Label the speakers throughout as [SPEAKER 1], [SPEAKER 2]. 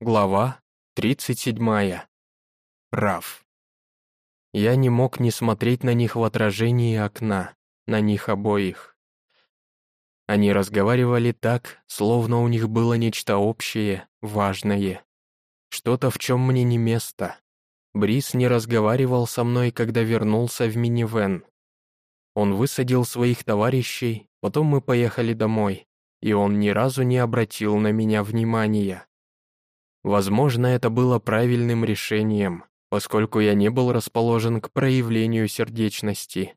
[SPEAKER 1] Глава 37. Прав. Я не мог не смотреть на них в отражении окна, на них обоих. Они разговаривали так, словно у них было нечто общее, важное. Что-то, в чем мне не место. Брис не разговаривал со мной, когда вернулся в минивэн. Он высадил своих товарищей, потом мы поехали домой, и он ни разу не обратил на меня внимания. Возможно, это было правильным решением, поскольку я не был расположен к проявлению сердечности.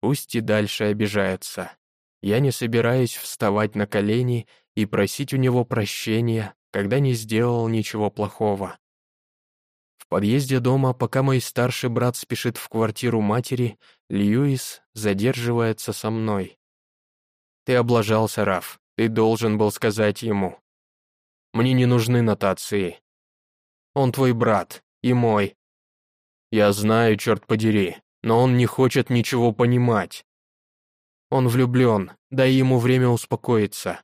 [SPEAKER 1] Пусть и дальше обижается. Я не собираюсь вставать на колени и просить у него прощения, когда не сделал ничего плохого. В подъезде дома, пока мой старший брат спешит в квартиру матери, Льюис задерживается со мной. «Ты облажался, Раф, ты должен был сказать ему. Мне не нужны нотации. Он твой брат и мой. Я знаю, черт подери, но он не хочет ничего понимать. Он влюблен, дай ему время успокоиться.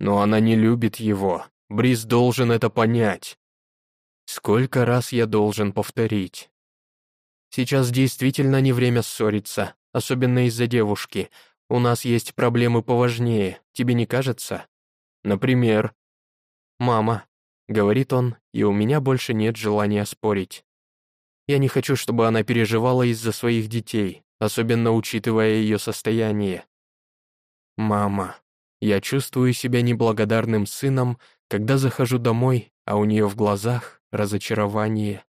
[SPEAKER 1] Но она не любит его, Брис должен это понять. Сколько раз я должен повторить? Сейчас действительно не время ссориться, особенно из-за девушки. У нас есть проблемы поважнее, тебе не кажется? Например, «Мама», — говорит он, и у меня больше нет желания спорить. Я не хочу, чтобы она переживала из-за своих детей, особенно учитывая ее состояние. «Мама». Я чувствую себя неблагодарным сыном, когда захожу домой, а у нее в глазах разочарование.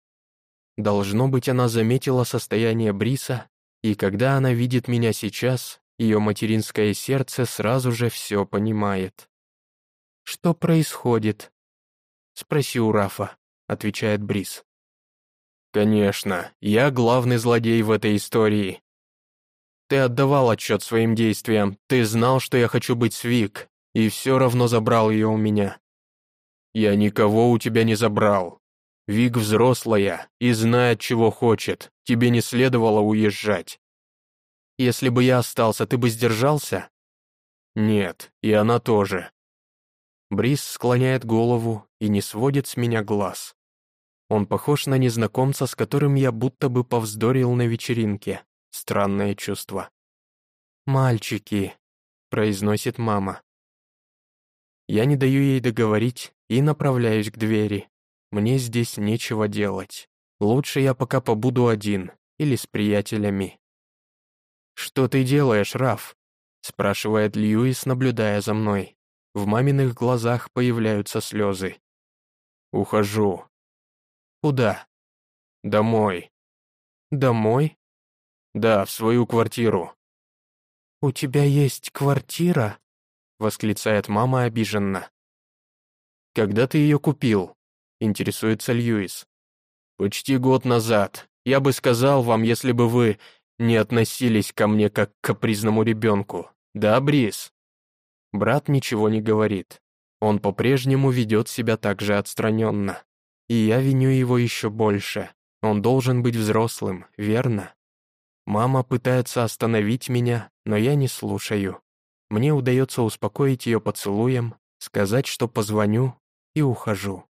[SPEAKER 1] Должно быть, она заметила состояние Бриса, и когда она видит меня сейчас, ее материнское сердце сразу же все понимает. «Что происходит?» «Спроси у Рафа», — отвечает Брис. «Конечно, я главный злодей в этой истории. Ты отдавал отчет своим действиям, ты знал, что я хочу быть с Вик, и все равно забрал ее у меня. Я никого у тебя не забрал. Вик взрослая и знает, чего хочет, тебе не следовало уезжать. Если бы я остался, ты бы сдержался? Нет, и она тоже. Брис склоняет голову и не сводит с меня глаз. Он похож на незнакомца, с которым я будто бы повздорил на вечеринке. Странное чувство. «Мальчики», — произносит мама. Я не даю ей договорить и направляюсь к двери. Мне здесь нечего делать. Лучше я пока побуду один или с приятелями. «Что ты делаешь, Раф?» — спрашивает Льюис, наблюдая за мной. В маминых глазах появляются слезы. Ухожу. Куда? Домой. Домой? Да, в свою квартиру. «У тебя есть квартира?» — восклицает мама обиженно. «Когда ты ее купил?» — интересуется Льюис. «Почти год назад. Я бы сказал вам, если бы вы не относились ко мне как к капризному ребенку. Да, Брис?» Брат ничего не говорит. Он по-прежнему ведет себя так же отстраненно. И я виню его еще больше. Он должен быть взрослым, верно? Мама пытается остановить меня, но я не слушаю. Мне удается успокоить ее поцелуем, сказать, что позвоню, и ухожу.